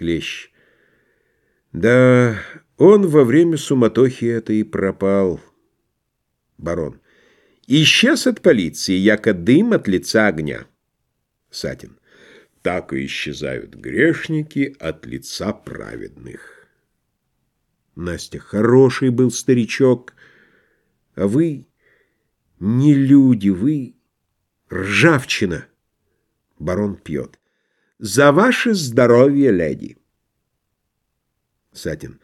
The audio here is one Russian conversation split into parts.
Клещ. Да, он во время суматохи это и пропал. Барон. Исчез от полиции, яко дым от лица огня. Сатин. Так и исчезают грешники от лица праведных. Настя. Хороший был старичок, а вы не люди, вы ржавчина. Барон пьет. За ваше здоровье, леди. Сатин.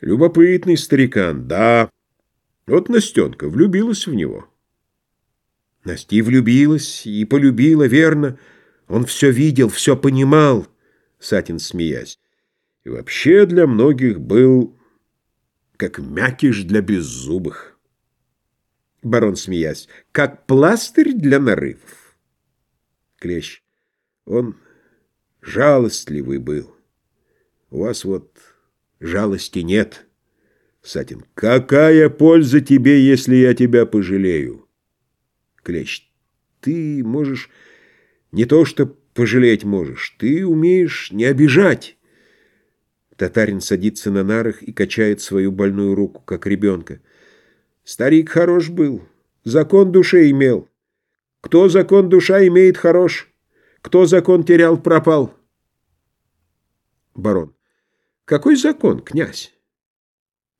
Любопытный старикан, да. Вот Настенка влюбилась в него. Настя и влюбилась, и полюбила, верно. Он все видел, все понимал, Сатин, смеясь. И вообще для многих был как мякиш для беззубых. Барон, смеясь, как пластырь для нарывов. Клещ. Он жалостливый был. У вас вот жалости нет. Сатин. Какая польза тебе, если я тебя пожалею? Клещ. Ты можешь... Не то что пожалеть можешь, ты умеешь не обижать. Татарин садится на нарах и качает свою больную руку, как ребенка. Старик хорош был, закон душе имел. Кто закон душа имеет хорош? Кто закон терял, пропал. Барон. Какой закон, князь?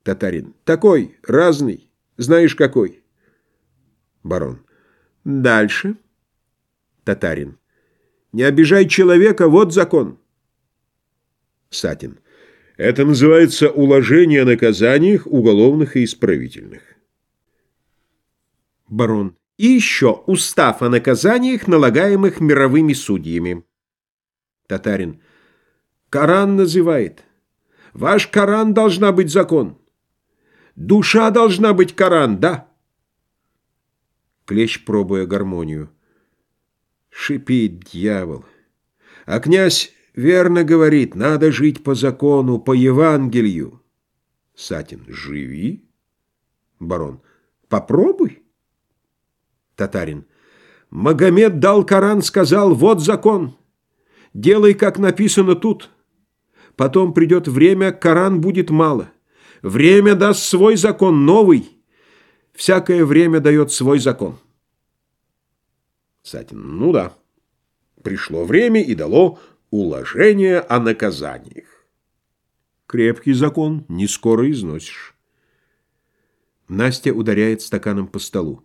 Татарин. Такой, разный. Знаешь, какой? Барон. Дальше. Татарин. Не обижай человека, вот закон. Сатин. Это называется уложение о наказаниях уголовных и исправительных. Барон. И еще устав о наказаниях, налагаемых мировыми судьями. Татарин. Коран называет. Ваш Коран должна быть закон. Душа должна быть Коран, да? Клещ, пробуя гармонию. Шипит дьявол. А князь верно говорит, надо жить по закону, по Евангелию. Сатин. Живи. Барон. Попробуй. Татарин. Магомед дал Коран, сказал, вот закон. Делай, как написано тут. Потом придет время, Коран будет мало. Время даст свой закон, новый. Всякое время дает свой закон. Сатин. Ну да. Пришло время и дало уложение о наказаниях. Крепкий закон, не скоро износишь. Настя ударяет стаканом по столу.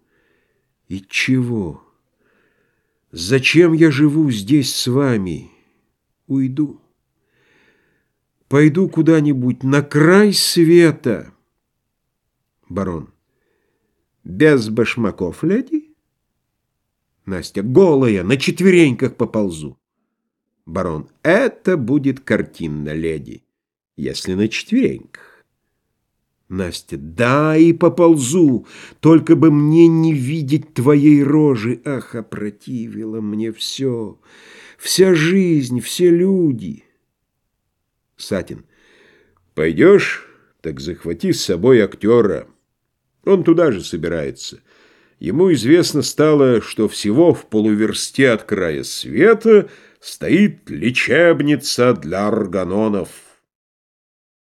И чего? Зачем я живу здесь с вами? Уйду. Пойду куда-нибудь на край света. Барон. Без башмаков, леди? Настя. Голая, на четвереньках поползу. Барон. Это будет картинно, леди, если на четвереньках. Настя. Да, и поползу, только бы мне не видеть твоей рожи. Ах, опротивило мне все, вся жизнь, все люди. Сатин. Пойдешь, так захвати с собой актера. Он туда же собирается. Ему известно стало, что всего в полуверсте от края света стоит лечебница для органонов.